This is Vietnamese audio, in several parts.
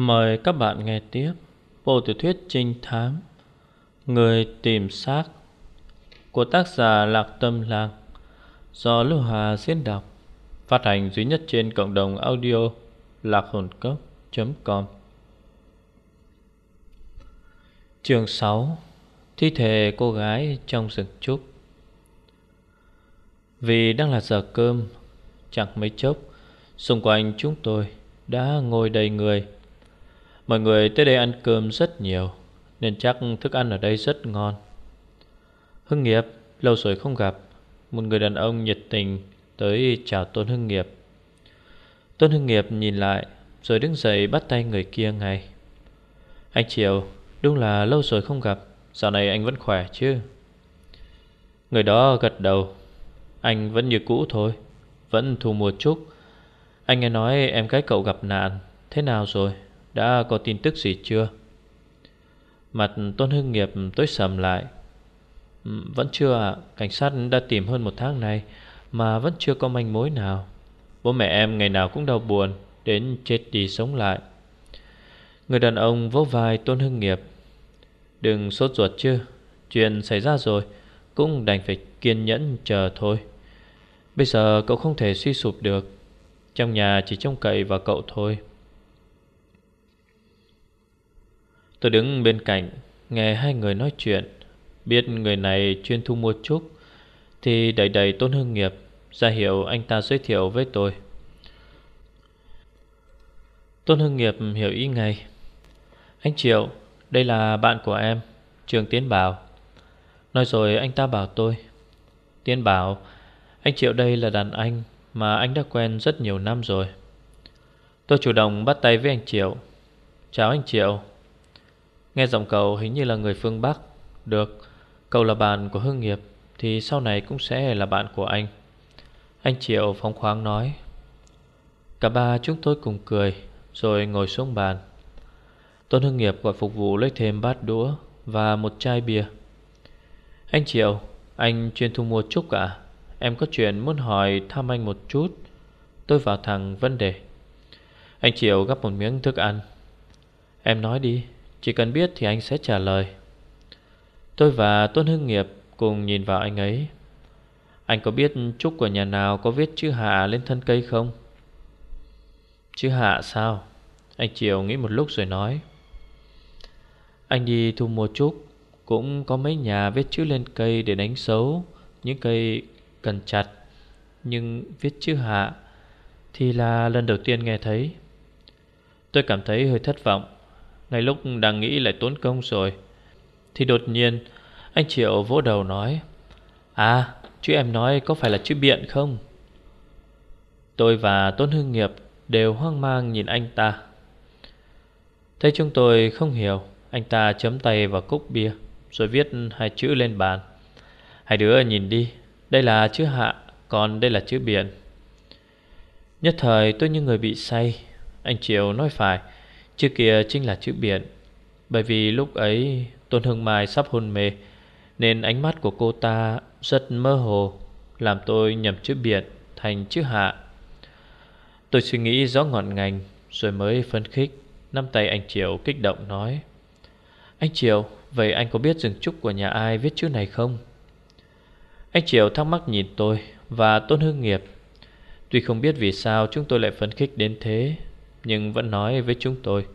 Mời các bạn nghe tiếp Bộ tiểu thuyết trinh thám, Người tìm xác, Của tác giả Lạc Tâm lạc Do Lưu Hà diễn đọc, Phát hành duy nhất trên cộng đồng audio Lạc hồn cốc.com Chương 6 Thi thể cô gái trong rừng trúc. Vì đang là giờ cơm, Chẳng mấy chốc, Xung quanh chúng tôi đã ngồi đầy người. Mọi người tới đây ăn cơm rất nhiều, Nên chắc thức ăn ở đây rất ngon. Hưng Nghiệp, Lâu rồi không gặp, Một người đàn ông nhiệt tình Tới chào Tôn Hưng Nghiệp. Tôn Hưng Nghiệp nhìn lại, Rồi đứng dậy bắt tay người kia ngay. Anh Triều, Đúng là lâu rồi không gặp, Dạo này anh vẫn khỏe chứ? Người đó gật đầu, Anh vẫn như cũ thôi, Vẫn thu mua chút. Anh nghe nói em gái cậu gặp nạn, Thế nào rồi? Đã có tin tức gì chưa? Mặt Tôn Hưng Nghiệp tối sầm lại. Ừ, vẫn chưa ạ. Cảnh sát đã tìm hơn một tháng nay Mà vẫn chưa có manh mối nào. Bố mẹ em ngày nào cũng đau buồn, Đến chết đi sống lại. Người đàn ông vỗ vai Tôn Hưng Nghiệp. Đừng sốt ruột chứ, Chuyện xảy ra rồi Cũng đành phải kiên nhẫn chờ thôi. Bây giờ cậu không thể suy sụp được. Trong nhà chỉ trông cậy vào cậu thôi. Tôi đứng bên cạnh, Nghe hai người nói chuyện, Biết người này chuyên thu mua trúc, Thì đẩy đẩy Tôn Hưng Nghiệp ra hiệu anh ta giới thiệu với tôi. Tôn Hưng Nghiệp hiểu ý ngay. Anh Triệu, Đây là bạn của em, Trường Tiến Bảo. Nói rồi anh ta bảo tôi. Tiến Bảo, Anh Triệu đây là đàn anh Mà anh đã quen rất nhiều năm rồi. Tôi chủ động bắt tay với anh Triệu. Chào anh Triệu. Nghe giọng cậu hình như là người phương Bắc. Được, Cậu là bạn của Hưng Nghiệp, Thì sau này cũng sẽ là bạn của anh. Anh Triệu phóng khoáng nói. Cả ba chúng tôi cùng cười, Rồi ngồi xuống bàn. Tôn Hưng Nghiệp gọi phục vụ lấy thêm bát đũa Và một chai bia. Anh Triệu, Anh chuyên thu mua chúc cả Em có chuyện muốn hỏi thăm anh một chút. Tôi vào thẳng vấn đề. Anh Triệu gắp một miếng thức ăn. Em nói đi chỉ cần biết thì anh sẽ trả lời. Tôi và Tôn Hưng Nghiệp cùng nhìn vào anh ấy. Anh có biết trúc của nhà nào có viết chữ hạ lên thân cây không? Chữ hạ sao? Anh Triều nghĩ một lúc rồi nói. Anh đi thu mua trúc, Cũng có mấy nhà viết chữ lên cây để đánh dấu Những cây cần chặt. Nhưng viết chữ hạ Thì là lần đầu tiên nghe thấy. Tôi cảm thấy hơi thất vọng ngay lúc đang nghĩ lại tốn công rồi, Thì đột nhiên Anh Triệu vỗ đầu nói À chữ em nói có phải là chữ biện không? Tôi và Tôn Hương Nghiệp Đều hoang mang nhìn anh ta. Thấy chúng tôi không hiểu, Anh ta chấm tay vào cốc bia, Rồi viết hai chữ lên bàn. Hai đứa nhìn đi, Đây là chữ hạ, Còn đây là chữ biển Nhất thời tôi như người bị say, Anh Triệu nói phải Chữ kia chính là chữ biển Bởi vì lúc ấy, Tôn Hưng Mai sắp hôn mê, Nên ánh mắt của cô ta rất mơ hồ, Làm tôi nhầm chữ biển thành chữ hạ Tôi suy nghĩ rõ ngọn ngành, Rồi mới phấn khích năm tay anh triều kích động nói, Anh triều, Vậy anh có biết rừng trúc của nhà ai viết chữ này không? Anh triều thắc mắc nhìn tôi Và Tôn Hưng Nghiệp, Tuy không biết vì sao chúng tôi lại phấn khích đến thế nhưng vẫn nói với chúng tôi,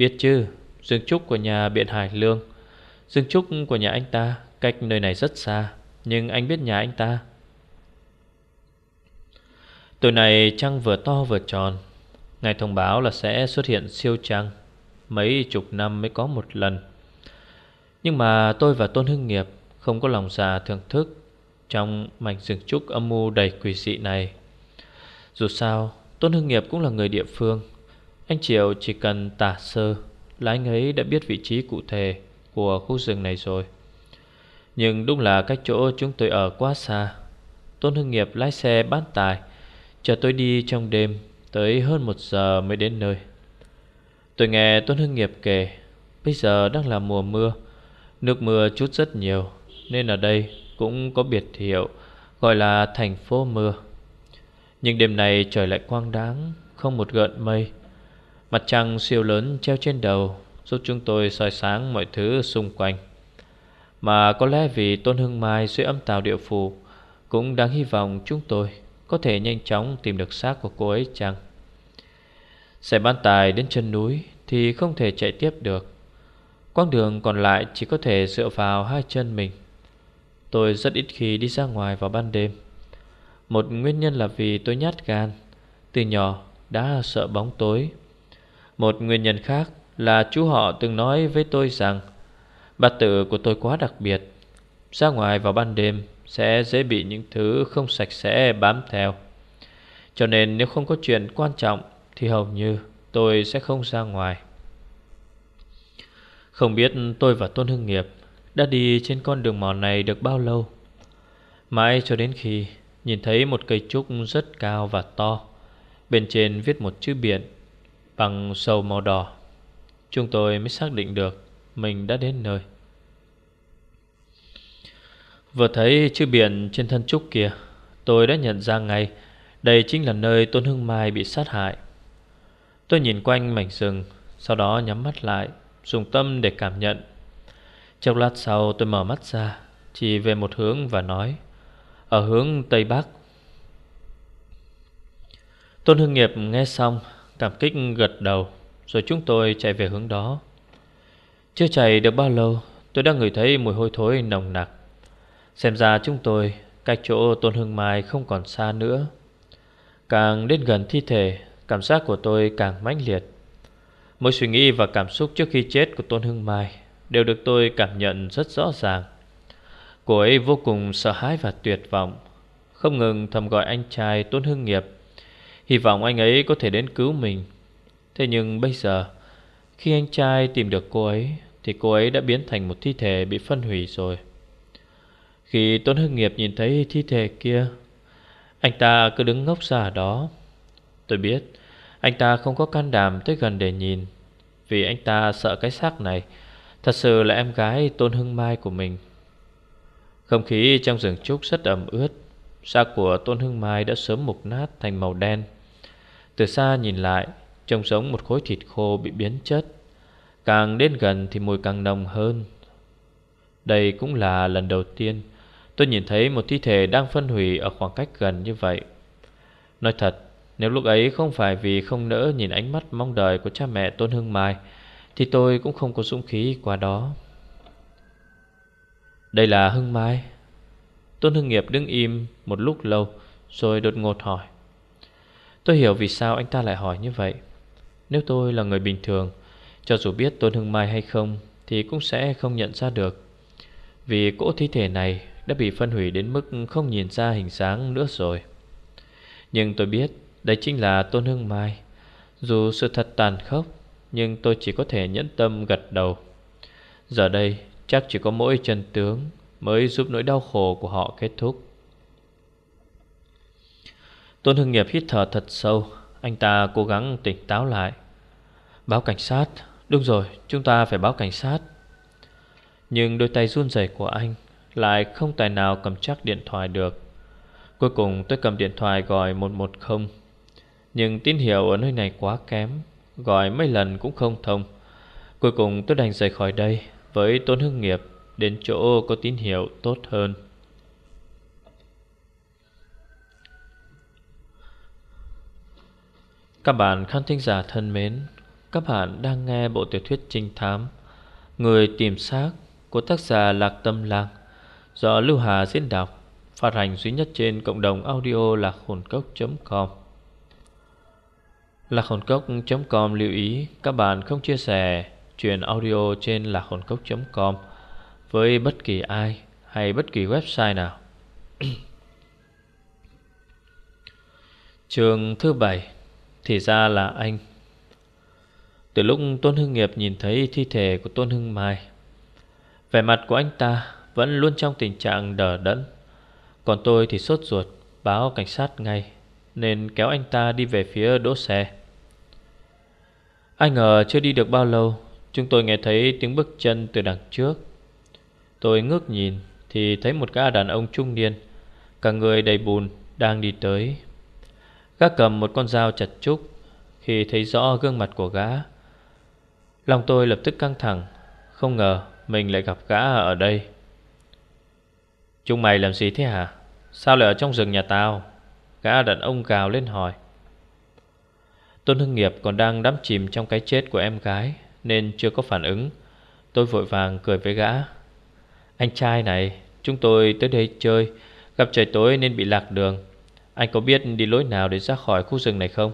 Biết chứ, Dương trúc của nhà Biện Hải Lương. Dương trúc của nhà anh ta Cách nơi này rất xa, Nhưng anh biết nhà anh ta. Tuổi này trăng vừa to vừa tròn Ngài thông báo là sẽ xuất hiện siêu trăng, Mấy chục năm mới có một lần. Nhưng mà tôi và Tôn Hưng Nghiệp Không có lòng già thưởng thức Trong mảnh rừng trúc âm mưu đầy quỷ dị này. Dù sao Tôn Hưng Nghiệp cũng là người địa phương. Anh Triệu chỉ cần tả sơ Là anh ấy đã biết vị trí cụ thể Của khu rừng này rồi. Nhưng đúng là cách chỗ chúng tôi ở quá xa. Tôn Hưng Nghiệp lái xe bán tài Chờ tôi đi trong đêm Tới hơn một giờ mới đến nơi. Tôi nghe Tôn Hưng Nghiệp kể, Bây giờ đang là mùa mưa, Nước mưa chút rất nhiều, Nên ở đây cũng có biệt hiệu Gọi là thành phố mưa nhưng đêm nay trời lại quang đáng, Không một gợn mây. Mặt trăng siêu lớn treo trên đầu, Giúp chúng tôi soi sáng mọi thứ xung quanh. Mà có lẽ vì Tôn Hưng Mai dưới âm tàu địa phủ, Cũng đang hy vọng chúng tôi Có thể nhanh chóng tìm được xác của cô ấy chăng? Xe bán tài đến chân núi Thì không thể chạy tiếp được. Quãng đường còn lại chỉ có thể dựa vào hai chân mình. Tôi rất ít khi đi ra ngoài vào ban đêm. Một nguyên nhân là vì tôi nhát gan. Từ nhỏ, đã sợ bóng tối. Một nguyên nhân khác là chú họ từng nói với tôi rằng, Bát tự của tôi quá đặc biệt. Ra ngoài vào ban đêm Sẽ dễ bị những thứ không sạch sẽ bám theo. Cho nên nếu không có chuyện quan trọng Thì hầu như tôi sẽ không ra ngoài. Không biết tôi và Tôn Hưng Nghiệp Đã đi trên con đường mòn này được bao lâu. Mãi cho đến khi Nhìn thấy một cây trúc rất cao và to, Bên trên viết một chữ biển Bằng sầu màu đỏ. Chúng tôi mới xác định được Mình đã đến nơi. Vừa thấy chữ biển trên thân trúc kia, Tôi đã nhận ra ngay Đây chính là nơi Tôn Hưng Mai bị sát hại. Tôi nhìn quanh mảnh rừng, Sau đó nhắm mắt lại, Dùng tâm để cảm nhận. Trong lát sau tôi mở mắt ra, Chỉ về một hướng và nói ở hướng Tây Bắc. Tôn Hưng Nghiệp nghe xong, Cảm kích gật đầu, Rồi chúng tôi chạy về hướng đó. Chưa chạy được bao lâu, Tôi đã ngửi thấy mùi hôi thối nồng nặc. Xem ra chúng tôi, Cách chỗ Tôn Hưng Mai không còn xa nữa. Càng đến gần thi thể, Cảm giác của tôi càng mãnh liệt. Mỗi suy nghĩ và cảm xúc trước khi chết của Tôn Hưng Mai Đều được tôi cảm nhận rất rõ ràng. Cô ấy vô cùng sợ hãi và tuyệt vọng, Không ngừng thầm gọi anh trai Tôn Hưng Nghiệp, Hy vọng anh ấy có thể đến cứu mình. Thế nhưng bây giờ, Khi anh trai tìm được cô ấy, Thì cô ấy đã biến thành một thi thể bị phân hủy rồi. Khi Tôn Hưng Nghiệp nhìn thấy thi thể kia, Anh ta cứ đứng ngốc ra đó. Tôi biết, Anh ta không có can đảm tới gần để nhìn, Vì anh ta sợ cái xác này. Thật sự là em gái Tôn Hưng Mai của mình. Không khí trong rừng trúc rất ẩm ướt. Xác của Tôn Hưng Mai đã sớm mục nát thành màu đen. Từ xa nhìn lại, Trông giống một khối thịt khô bị biến chất. Càng đến gần thì mùi càng nồng hơn. Đây cũng là lần đầu tiên Tôi nhìn thấy một thi thể đang phân hủy ở khoảng cách gần như vậy. Nói thật, Nếu lúc ấy không phải vì không nỡ nhìn ánh mắt mong đợi của cha mẹ Tôn Hưng Mai, Thì tôi cũng không có dũng khí qua đó. Đây là Hưng Mai. Tôn Hưng Nghiệp đứng im một lúc lâu, Rồi đột ngột hỏi. Tôi hiểu vì sao anh ta lại hỏi như vậy. Nếu tôi là người bình thường, Cho dù biết Tôn Hưng Mai hay không, Thì cũng sẽ không nhận ra được. Vì cỗ thi thể này Đã bị phân hủy đến mức không nhìn ra hình dáng nữa rồi. Nhưng tôi biết Đây chính là Tôn Hưng Mai. Dù sự thật tàn khốc, Nhưng tôi chỉ có thể nhẫn tâm gật đầu. Giờ đây chắc chỉ có mỗi chân tướng Mới giúp nỗi đau khổ của họ kết thúc. Tôn Hưng Nghiệp hít thở thật sâu. Anh ta cố gắng tỉnh táo lại. Báo cảnh sát. Đúng rồi, chúng ta phải báo cảnh sát. Nhưng đôi tay run rẩy của anh Lại không tài nào cầm chắc điện thoại được. Cuối cùng tôi cầm điện thoại gọi 110 Nhưng tín hiệu ở nơi này quá kém, Gọi mấy lần cũng không thông. Cuối cùng tôi đành rời khỏi đây. Với Tôn Hưng Nghiệp, Đến chỗ có tín hiệu tốt hơn. Các bạn khán thính giả thân mến, Các bạn đang nghe bộ tiểu thuyết trinh thám, Người tìm xác của tác giả Lạc Tâm Lang, Do Lưu Hà diễn đọc, Phát hành duy nhất trên cộng đồng audio lạc hồn cốc.com Lạc hồn cốc.com lưu ý, các bạn không chia sẻ chuyện audio trên lạc hồn cốc.com với bất kỳ ai hay bất kỳ website nào. Trường thứ bảy, thì ra là anh. Từ lúc Tôn Hưng Nghiệp nhìn thấy thi thể của Tôn Hưng Mai, Vẻ mặt của anh ta vẫn luôn trong tình trạng đờ đẫn. Còn tôi thì sốt ruột, báo cảnh sát ngay, Nên kéo anh ta đi về phía đỗ xe. Ai ngờ chưa đi được bao lâu Chúng tôi nghe thấy tiếng bước chân từ đằng trước. Tôi ngước nhìn Thì thấy một gã đàn ông trung niên, Cả người đầy bùn, đang đi tới. Gã cầm một con dao chặt trúc Khi thấy rõ gương mặt của gã. Lòng tôi lập tức căng thẳng, Không ngờ mình lại gặp gã ở đây. Chúng mày làm gì thế hả? Sao lại ở trong rừng nhà tao? Gã đàn ông gào lên hỏi. Tôn Hưng Nghiệp còn đang đắm chìm trong cái chết của em gái. Nên chưa có phản ứng. Tôi vội vàng cười với gã. Anh trai này, Chúng tôi tới đây chơi, Gặp trời tối nên bị lạc đường. Anh có biết đi lối nào để ra khỏi khu rừng này không?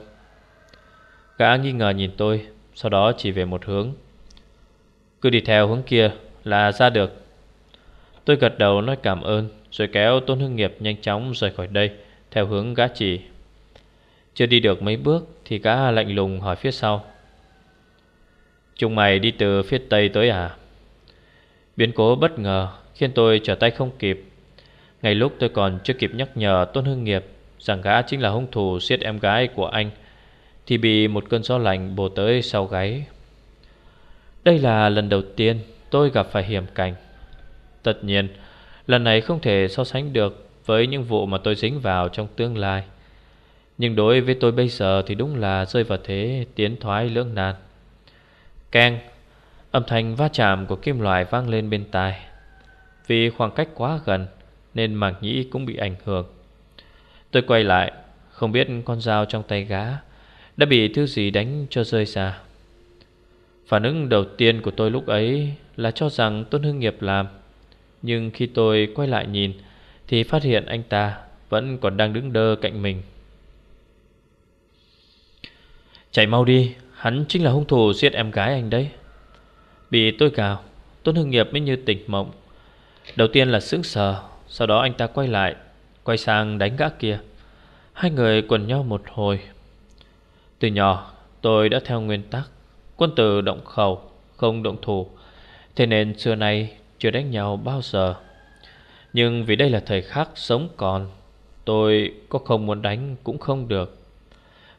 Gã nghi ngờ nhìn tôi, Sau đó chỉ về một hướng. Cứ đi theo hướng kia là ra được. Tôi gật đầu nói cảm ơn, Rồi kéo Tôn Hưng Nghiệp nhanh chóng rời khỏi đây, Theo hướng gã chỉ. Chưa đi được mấy bước Thì gã lạnh lùng hỏi phía sau. Chúng mày đi từ phía tây tới à? Biến cố bất ngờ Khiến tôi trở tay không kịp. Ngay lúc tôi còn chưa kịp nhắc nhở Tôn Hưng Nghiệp Rằng gã chính là hung thủ giết em gái của anh, Thì bị một cơn gió lạnh bổ tới sau gáy. Đây là lần đầu tiên tôi gặp phải hiểm cảnh. Tất nhiên, Lần này không thể so sánh được Với những vụ mà tôi dính vào trong tương lai. Nhưng đối với tôi bây giờ Thì đúng là rơi vào thế tiến thoái lưỡng nan. Keng. Âm thanh va chạm của kim loại vang lên bên tai. Vì khoảng cách quá gần, Nên mạc nhĩ cũng bị ảnh hưởng. Tôi quay lại, Không biết con dao trong tay gã Đã bị thứ gì đánh cho rơi ra. Phản ứng đầu tiên của tôi lúc ấy Là cho rằng Tôn Hưng Nghiệp làm. Nhưng khi tôi quay lại nhìn, Thì phát hiện anh ta Vẫn còn đang đứng đơ cạnh mình. Chạy mau đi Hắn chính là hung thủ giết em gái anh đấy. Bị tôi cào Tôn Hưng Nghiệp mới như tỉnh mộng. Đầu tiên là sững sờ, Sau đó anh ta quay lại, Quay sang đánh gã kia. Hai người quần nhau một hồi. Từ nhỏ, tôi đã theo nguyên tắc, Quân tử động khẩu, Không động thủ. Thế nên xưa nay chưa đánh nhau bao giờ. Nhưng vì đây là thời khắc sống còn, Tôi có không muốn đánh cũng không được.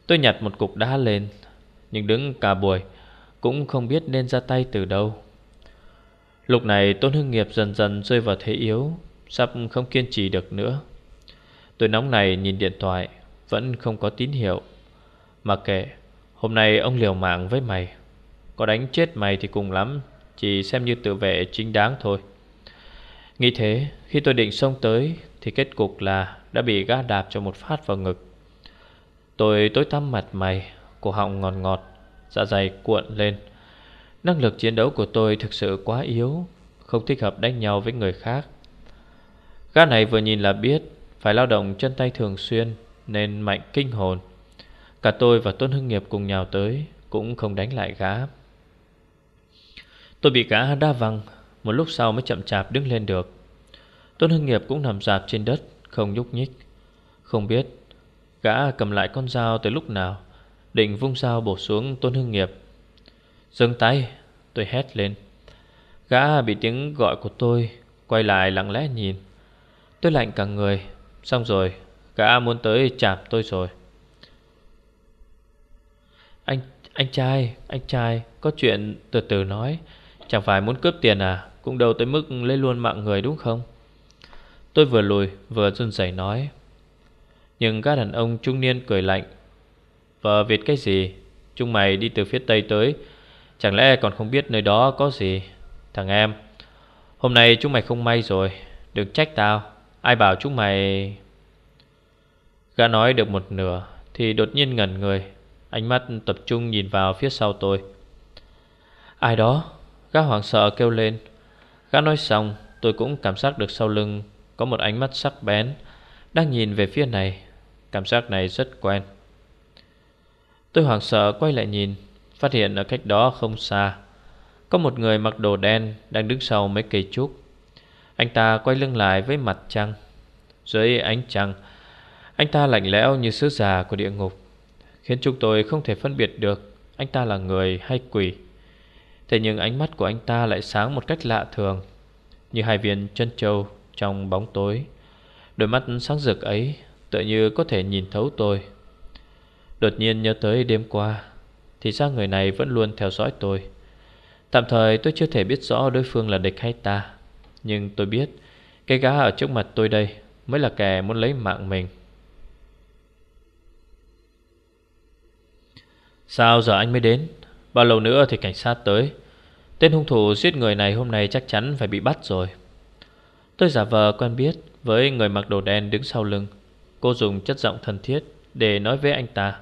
Tôi nhặt một cục đá lên nhưng đứng cả buổi Cũng không biết nên ra tay từ đâu. Lúc này Tôn Hưng Nghiệp dần dần rơi vào thế yếu, Sắp không kiên trì được nữa. Tôi nóng này nhìn điện thoại, Vẫn không có tín hiệu. Mà kệ, Hôm nay ông liều mạng với mày. Có đánh chết mày thì cùng lắm, Chỉ xem như tự vệ chính đáng thôi. Nghĩ thế, Khi tôi định xông tới Thì kết cục là đã bị gã đạp cho một phát vào ngực. Tôi tối tăm mặt mày Cổ họng ngọt ngọt Dạ dày cuộn lên. Năng lực chiến đấu của tôi thực sự quá yếu, Không thích hợp đánh nhau với người khác. Gã này vừa nhìn là biết Phải lao động chân tay thường xuyên Nên mạnh kinh hồn. Cả tôi và Tôn Hưng Nghiệp cùng nhào tới, Cũng không đánh lại gã. Tôi bị gã đa văng, Một lúc sau mới chậm chạp đứng lên được. Tôn Hưng Nghiệp cũng nằm dạp trên đất, Không nhúc nhích. Không biết Gã cầm lại con dao tới lúc nào. Định vung dao bổ xuống Tôn Hưng Nghiệp. Dừng tay, Tôi hét lên. Gã bị tiếng gọi của tôi Quay lại lặng lẽ nhìn. Tôi lạnh cả người. Xong rồi, Gã muốn tới chạm tôi rồi. Anh anh trai Anh trai, Có chuyện từ từ nói. Chẳng phải muốn cướp tiền à? Cũng đâu tới mức lấy luôn mạng người đúng không? Tôi vừa lùi, vừa run rẩy nói. Nhưng các đàn ông trung niên cười lạnh. Vợ Việt cái gì? Chúng mày đi từ phía Tây tới. Chẳng lẽ còn không biết nơi đó có gì, Thằng em? Hôm nay chúng mày không may rồi, Đừng trách tao. Ai bảo chúng mày? Gã nói được một nửa, Thì đột nhiên ngẩn người. Ánh mắt tập trung nhìn vào phía sau tôi. Ai đó? Gã hoảng sợ kêu lên. Gã nói xong, tôi cũng cảm giác được sau lưng Có một ánh mắt sắc bén, Đang nhìn về phía này. Cảm giác này rất quen. Tôi hoảng sợ quay lại nhìn, Phát hiện ở cách đó không xa, Có một người mặc đồ đen Đang đứng sau mấy cây trúc. Anh ta quay lưng lại với mặt trăng, Dưới ánh trăng, Anh ta lạnh lẽo như sứ già của địa ngục, Khiến chúng tôi không thể phân biệt được Anh ta là người hay quỷ. Thế nhưng ánh mắt của anh ta lại sáng một cách lạ thường, Như hai viên chân trâu trong bóng tối. Đôi mắt sáng rực ấy Tựa như có thể nhìn thấu tôi. Đột nhiên nhớ tới đêm qua, Thì ra người này vẫn luôn theo dõi tôi. Tạm thời tôi chưa thể biết rõ đối phương là địch hay ta, Nhưng tôi biết Cái gã ở trước mặt tôi đây Mới là kẻ muốn lấy mạng mình. Sao giờ anh mới đến? Bao lâu nữa thì cảnh sát tới? Tên hung thủ giết người này hôm nay chắc chắn phải bị bắt rồi. Tôi giả vờ quen biết với người mặc đồ đen đứng sau lưng. Cô dùng chất giọng thân thiết để nói với anh ta.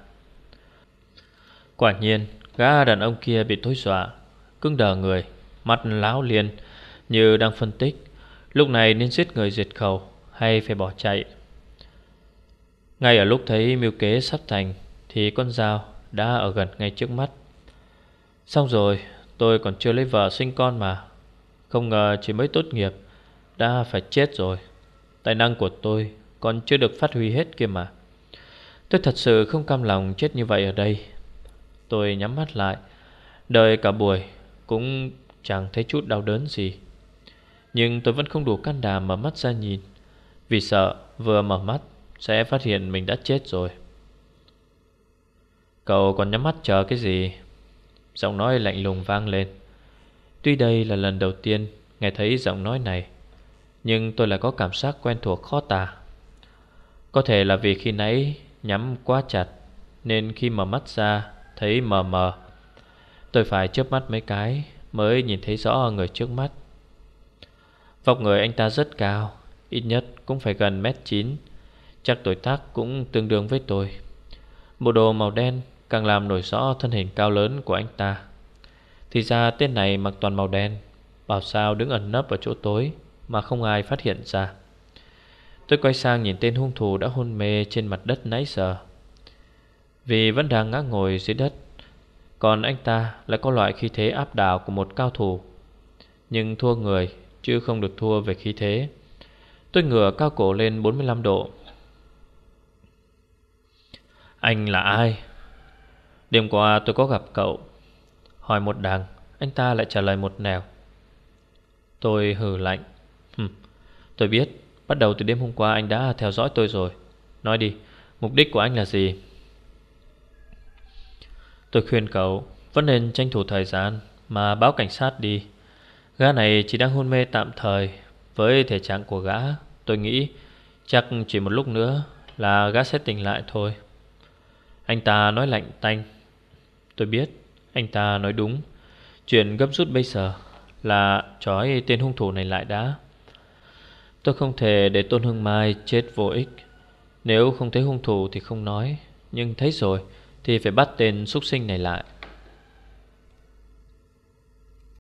Quả nhiên, Gã đàn ông kia bị thối dọa Cưng đờ người, Mắt láo liền, Như đang phân tích. Lúc này nên giết người diệt khẩu Hay phải bỏ chạy? Ngay ở lúc thấy mưu kế sắp thành, Thì con dao đã ở gần ngay trước mắt. Xong rồi, Tôi còn chưa lấy vợ sinh con mà. Không ngờ chỉ mới tốt nghiệp, Đã phải chết rồi. Tài năng của tôi còn chưa được phát huy hết kia mà. Tôi thật sự không cam lòng chết như vậy ở đây. Tôi nhắm mắt lại. Đợi cả buổi, Cũng chẳng thấy chút đau đớn gì. Nhưng tôi vẫn không đủ can đảm mở mắt ra nhìn, Vì sợ vừa mở mắt Sẽ phát hiện mình đã chết rồi. Cậu còn nhắm mắt chờ cái gì? Giọng nói lạnh lùng vang lên. Tuy đây là lần đầu tiên Nghe thấy giọng nói này, Nhưng tôi lại có cảm giác quen thuộc khó tả. Có thể là vì khi nãy Nhắm quá chặt, Nên khi mở mắt ra Thấy mờ mờ. Tôi phải chớp mắt mấy cái Mới nhìn thấy rõ người trước mắt. Vóc người anh ta rất cao, Ít nhất cũng phải gần mét chín. Chắc tuổi tác cũng tương đương với tôi. Bộ đồ màu đen Càng làm nổi rõ thân hình cao lớn của anh ta. Thì ra tên này mặc toàn màu đen, Bảo sao đứng ẩn nấp ở chỗ tối Mà không ai phát hiện ra. Tôi quay sang nhìn tên hung thủ đã hôn mê trên mặt đất nãy giờ. Vì vẫn đang ngã ngồi dưới đất. Còn anh ta lại có loại khí thế áp đảo của một cao thủ. Nhưng thua người chứ không được thua về khí thế. Tôi ngửa cao cổ lên 45 độ. Anh là ai? Đêm qua tôi có gặp cậu. Hỏi một đằng Anh ta lại trả lời một nẻo. Tôi hừ lạnh. Hừm, Tôi biết Bắt đầu từ đêm hôm qua anh đã theo dõi tôi rồi. Nói đi Mục đích của anh là gì? Tôi khuyên cậu, Vẫn nên tranh thủ thời gian Mà báo cảnh sát đi. Gã này chỉ đang hôn mê tạm thời. Với thể trạng của gã, Tôi nghĩ chắc chỉ một lúc nữa Là gã sẽ tỉnh lại thôi. Anh ta nói lạnh tanh. Tôi biết, Anh ta nói đúng. Chuyện gấp rút bây giờ Là trói tên hung thủ này lại đã. Tôi không thể để Tôn Hưng Mai chết vô ích. Nếu không thấy hung thủ thì không nói, Nhưng thấy rồi thì phải bắt tên súc sinh này lại.